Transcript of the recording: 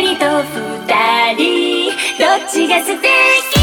人と二人どっちが素敵？